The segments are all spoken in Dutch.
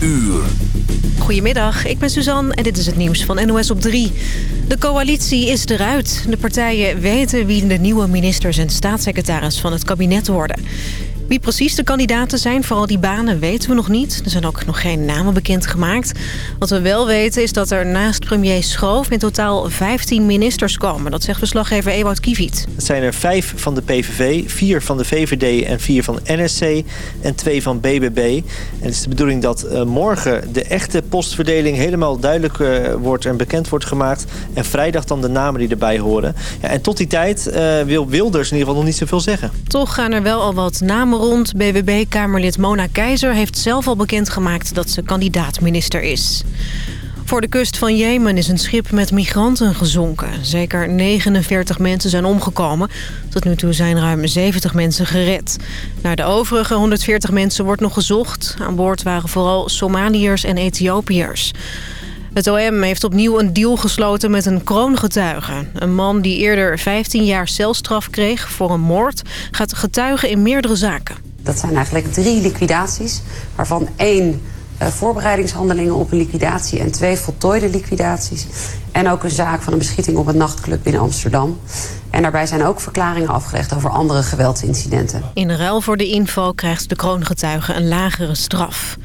uur. Goedemiddag, ik ben Suzanne en dit is het nieuws van NOS op 3. De coalitie is eruit. De partijen weten wie de nieuwe ministers en staatssecretaris van het kabinet worden. Wie precies de kandidaten zijn voor al die banen weten we nog niet. Er zijn ook nog geen namen bekendgemaakt. Wat we wel weten is dat er naast premier Schoof in totaal 15 ministers komen. Dat zegt verslaggever Ewout Kiviet. Het zijn er vijf van de PVV, vier van de VVD en vier van NSC en twee van BBB. En het is de bedoeling dat uh, morgen de echte postverdeling helemaal duidelijk uh, wordt en bekend wordt gemaakt. En vrijdag dan de namen die erbij horen. Ja, en tot die tijd uh, wil Wilders in ieder geval nog niet zoveel zeggen. Toch gaan er wel al wat namen rond. BBB-Kamerlid Mona Keizer heeft zelf al bekendgemaakt dat ze kandidaat-minister is. Voor de kust van Jemen is een schip met migranten gezonken. Zeker 49 mensen zijn omgekomen. Tot nu toe zijn ruim 70 mensen gered. Naar de overige 140 mensen wordt nog gezocht. Aan boord waren vooral Somaliërs en Ethiopiërs. Het OM heeft opnieuw een deal gesloten met een kroongetuige. Een man die eerder 15 jaar celstraf kreeg voor een moord... gaat getuigen in meerdere zaken. Dat zijn eigenlijk drie liquidaties, waarvan één uh, voorbereidingshandelingen op een liquidatie... en twee voltooide liquidaties. En ook een zaak van een beschieting op een nachtclub in Amsterdam. En daarbij zijn ook verklaringen afgelegd over andere geweldsincidenten. In ruil voor de info krijgt de kroongetuige een lagere straf.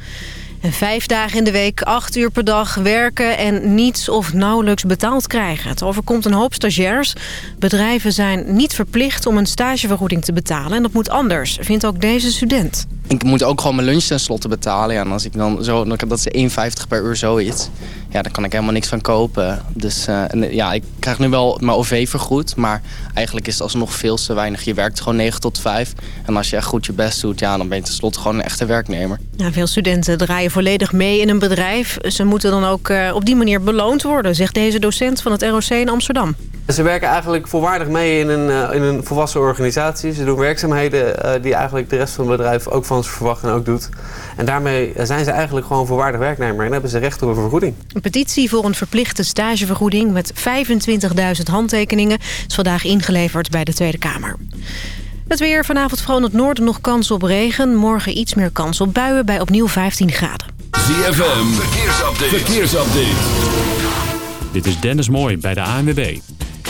En vijf dagen in de week, acht uur per dag werken en niets of nauwelijks betaald krijgen. Het overkomt een hoop stagiairs. Bedrijven zijn niet verplicht om een stagevergoeding te betalen. En dat moet anders, vindt ook deze student. Ik moet ook gewoon mijn lunch tenslotte betalen. Ja, en als ik dan zo, dan, dat is 1,50 per uur zoiets. Ja, daar kan ik helemaal niks van kopen. Dus uh, en, ja, ik krijg nu wel mijn OV vergoed. Maar eigenlijk is het alsnog veel te weinig. Je werkt gewoon 9 tot 5. En als je echt goed je best doet, ja, dan ben je tenslotte gewoon een echte werknemer. Ja, veel studenten draaien volledig mee in een bedrijf. Ze moeten dan ook uh, op die manier beloond worden, zegt deze docent van het ROC in Amsterdam. Ze werken eigenlijk volwaardig mee in een, uh, in een volwassen organisatie. Ze doen werkzaamheden uh, die eigenlijk de rest van het bedrijf ook van ze verwacht en ook doet. En daarmee zijn ze eigenlijk gewoon volwaardig werknemer en hebben ze recht op een vergoeding. Een petitie voor een verplichte stagevergoeding met 25.000 handtekeningen is vandaag ingeleverd bij de Tweede Kamer. Het weer vanavond vooral in het noorden nog kans op regen. Morgen iets meer kans op buien bij opnieuw 15 graden. ZFM, verkeersupdate. verkeersupdate. Dit is Dennis Mooi bij de ANWB.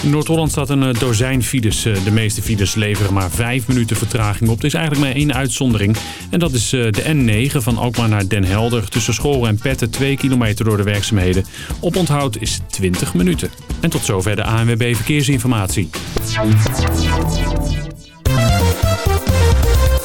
In Noord-Holland staat een dozijn files. De meeste files leveren maar vijf minuten vertraging op. Er is eigenlijk maar één uitzondering. En dat is de N9 van Alkmaar naar Den Helder. Tussen School en Petten 2 kilometer door de werkzaamheden. Op onthoud is 20 minuten. En tot zover de ANWB Verkeersinformatie.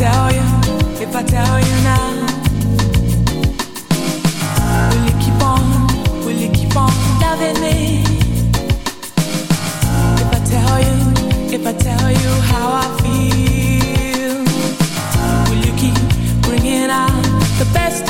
Tell you, if I tell you now, will you keep on, will you keep on loving me? If I tell you, if I tell you how I feel, will you keep bringing out the best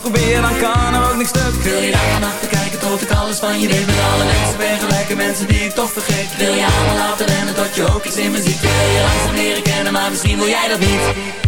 Probeer dan kan er ook niks stuk. Wil je daar vanaf te kijken tot ik alles van je weet? Met alle mensen ben gelijke mensen die ik toch vergeet. Wil je allemaal laten rennen tot je ook iets in me ziet? Wil je langzaam leren kennen, maar misschien wil jij dat niet.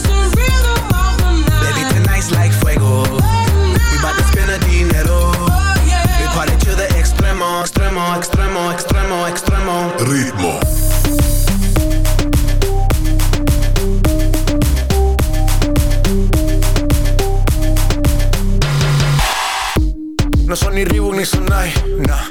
Ritmo. No son ni Reebok ni Sonai, nah.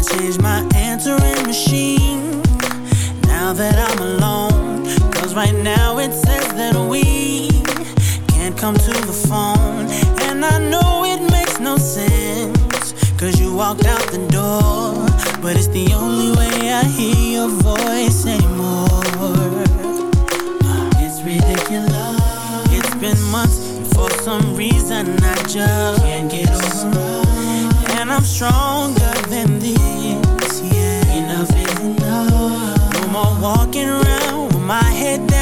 Gotta change my answering machine now that I'm alone. Cause right now it says that we can't come to the phone. And I know it makes no sense. Cause you walked out the door. But it's the only way I hear your voice anymore. It's ridiculous. It's been months, for some reason I just can't get over. I'm stronger than this. Yeah, enough is enough. No more walking around with my head down.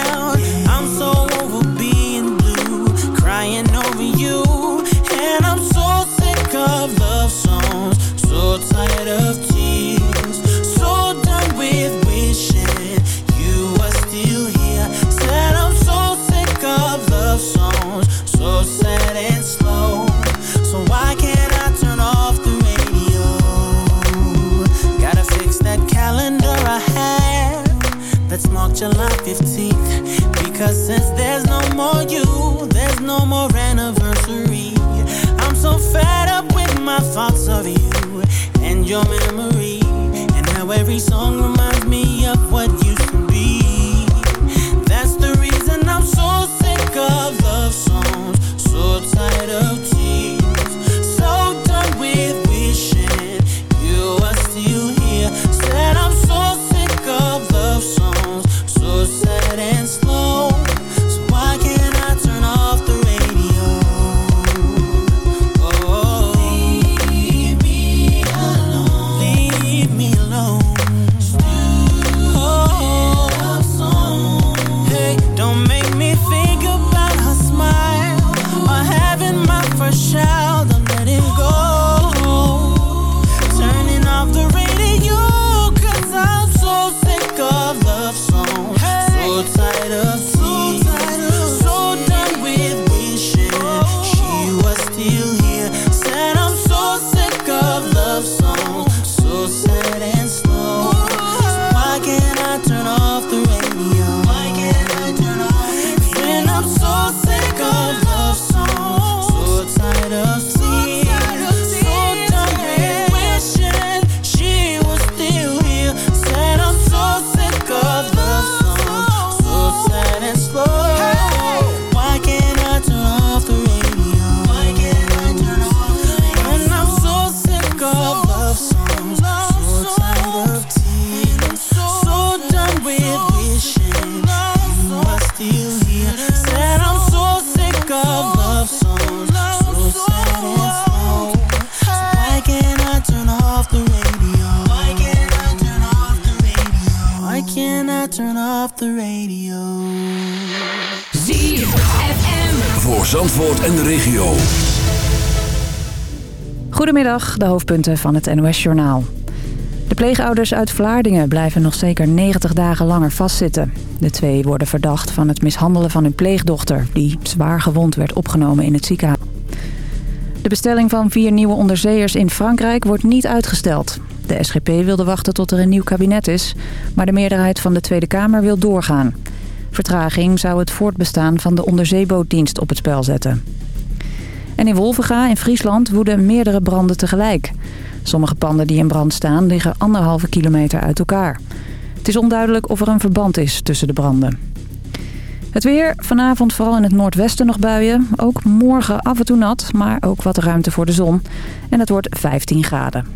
De hoofdpunten van het NOS-journaal. De pleegouders uit Vlaardingen blijven nog zeker 90 dagen langer vastzitten. De twee worden verdacht van het mishandelen van hun pleegdochter... die zwaar gewond werd opgenomen in het ziekenhuis. De bestelling van vier nieuwe onderzeeërs in Frankrijk wordt niet uitgesteld. De SGP wilde wachten tot er een nieuw kabinet is... maar de meerderheid van de Tweede Kamer wil doorgaan. Vertraging zou het voortbestaan van de onderzeebootdienst op het spel zetten. En in Wolvenga in Friesland woeden meerdere branden tegelijk. Sommige panden die in brand staan liggen anderhalve kilometer uit elkaar. Het is onduidelijk of er een verband is tussen de branden. Het weer, vanavond vooral in het noordwesten nog buien. Ook morgen af en toe nat, maar ook wat ruimte voor de zon. En het wordt 15 graden.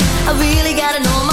I really gotta know my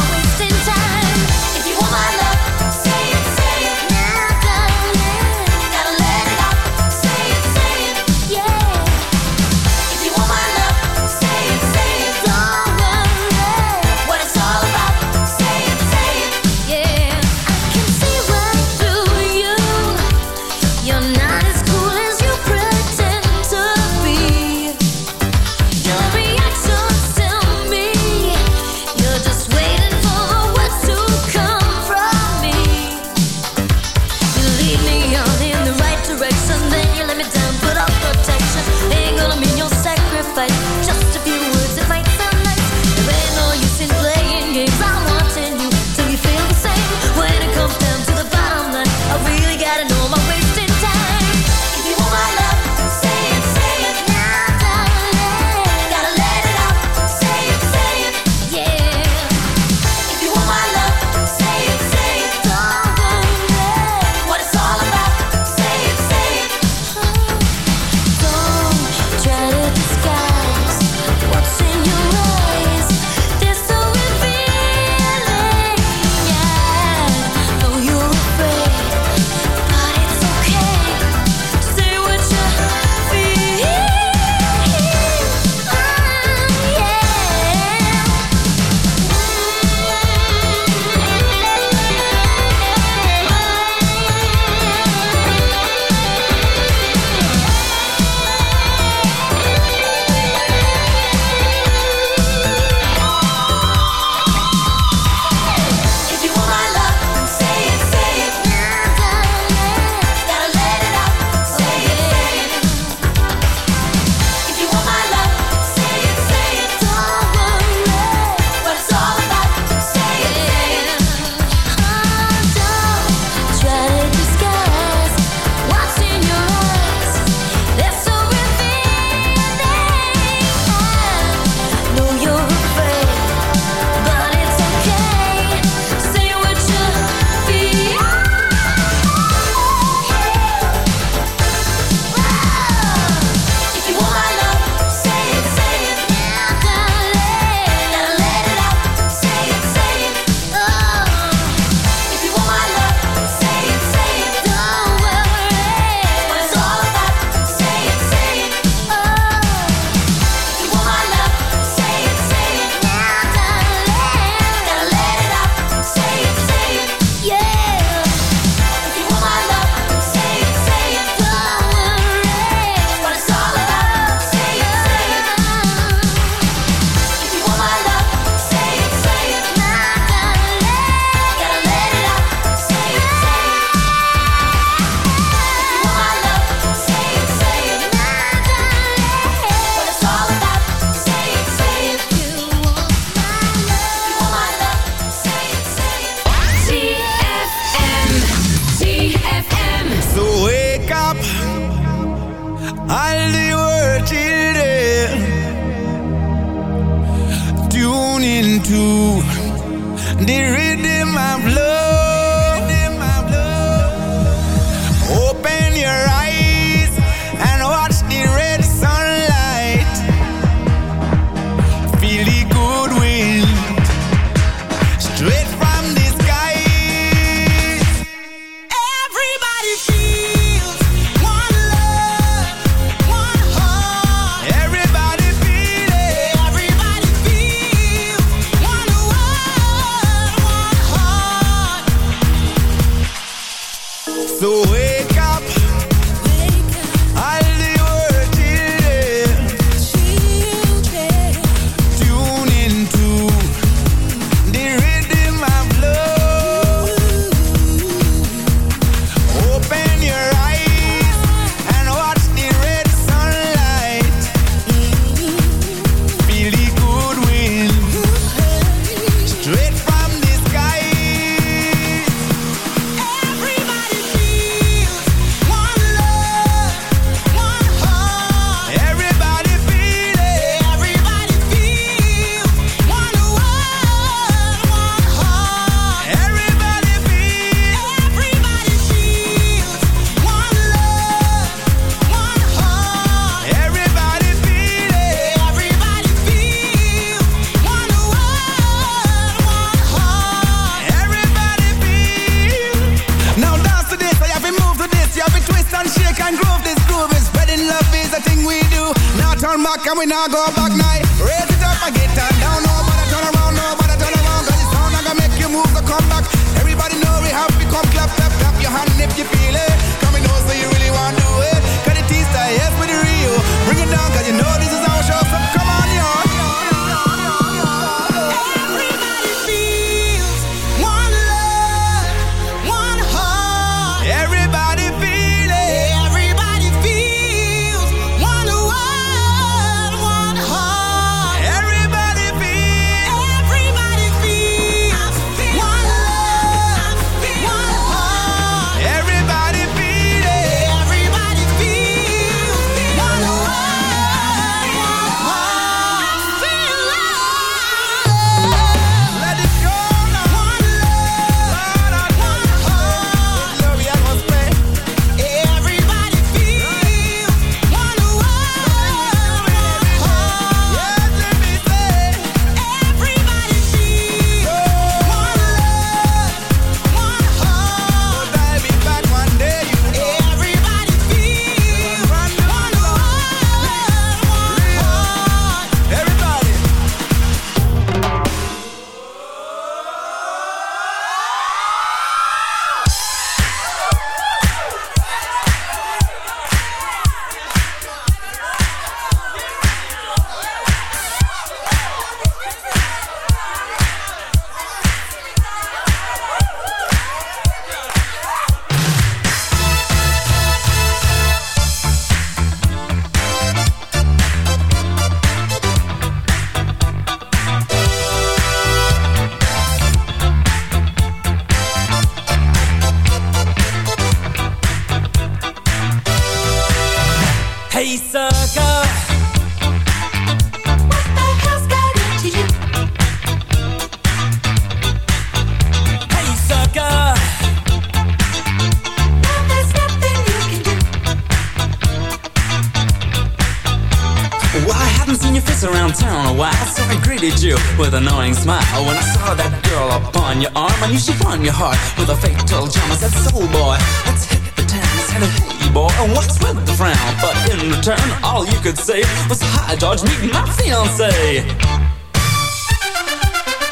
with an annoying smile. When I saw that girl upon your arm I knew she'd won your heart with a fatal charm. I said, soul boy, let's hit the town I said, hey boy, what's with the frown? But in return, all you could say Was, hi George, meet my fiance."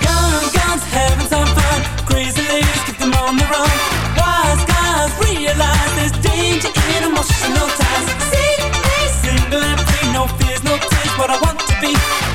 Gun, guns, having some fun Crazy ladies, keep them on the run. Wise guys realize there's danger in emotional ties. See single and free No fears, no tears, what I want to be.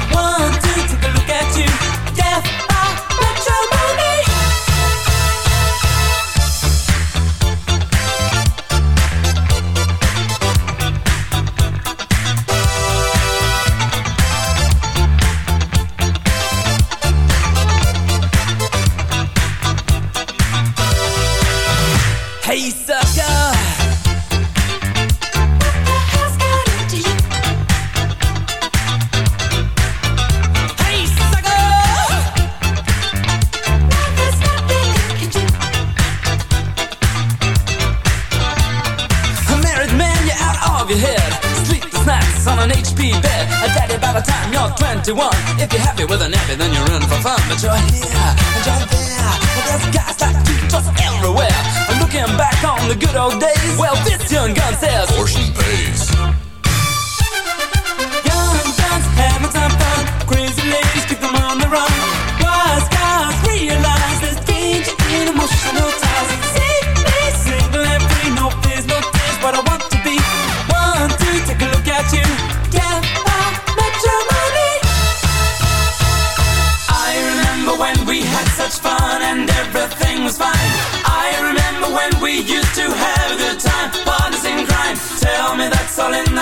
21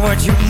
what you